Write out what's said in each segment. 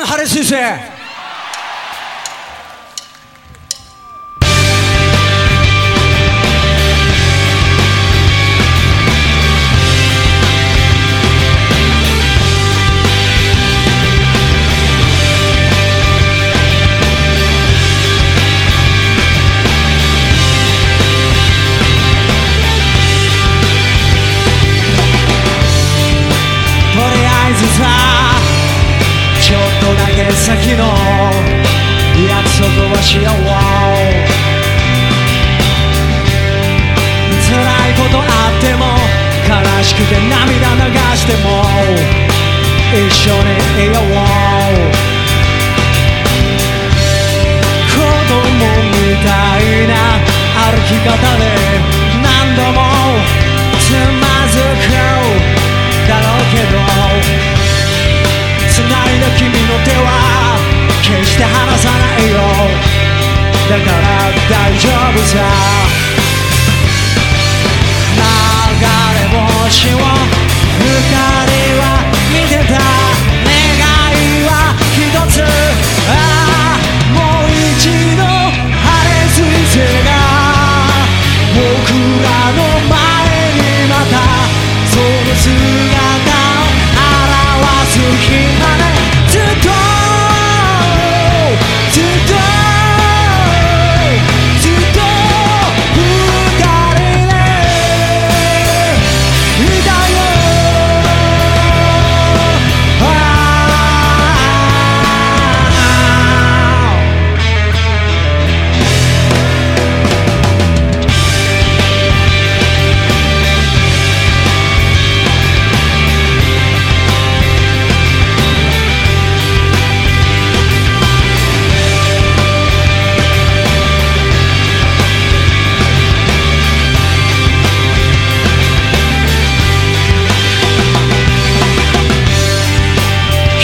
ん晴れ彗星と一緒にいよう子供みたいな歩き方で何度もつまずくだろうけど繋いだ君の手は決して離さないよ。だから大丈夫さ。流れ星を二人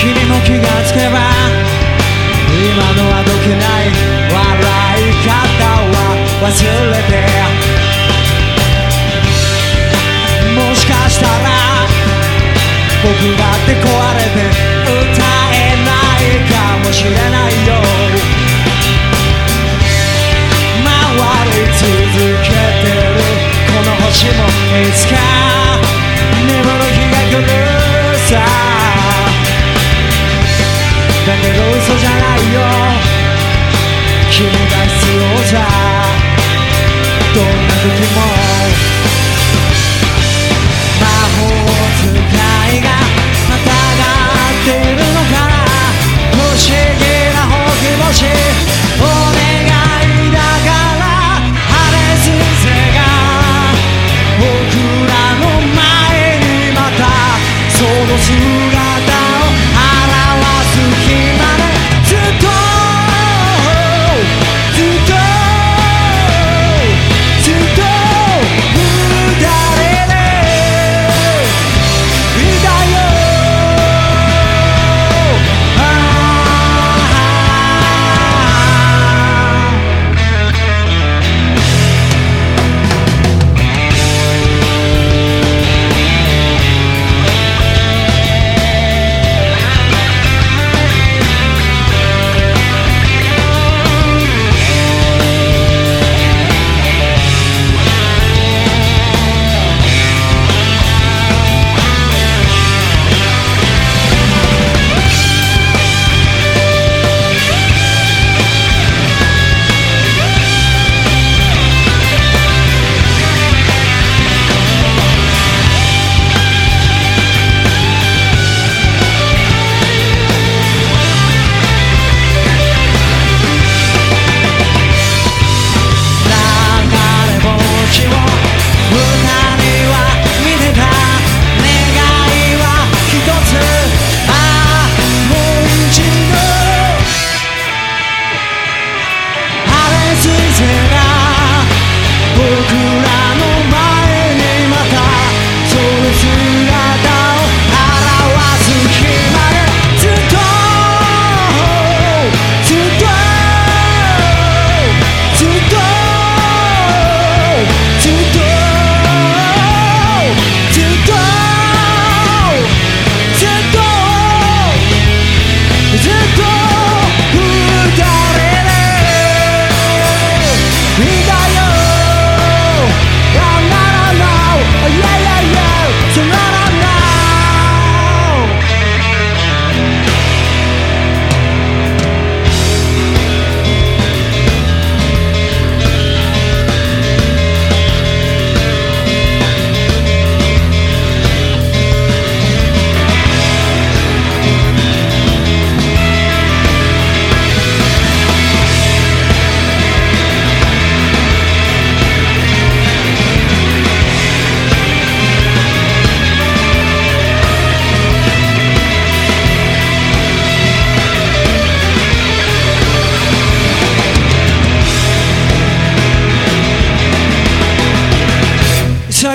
君も気がつけば今のはどけない笑い方は忘れてもしかしたら僕だって壊れて歌えないかもしれない。どん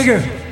Major.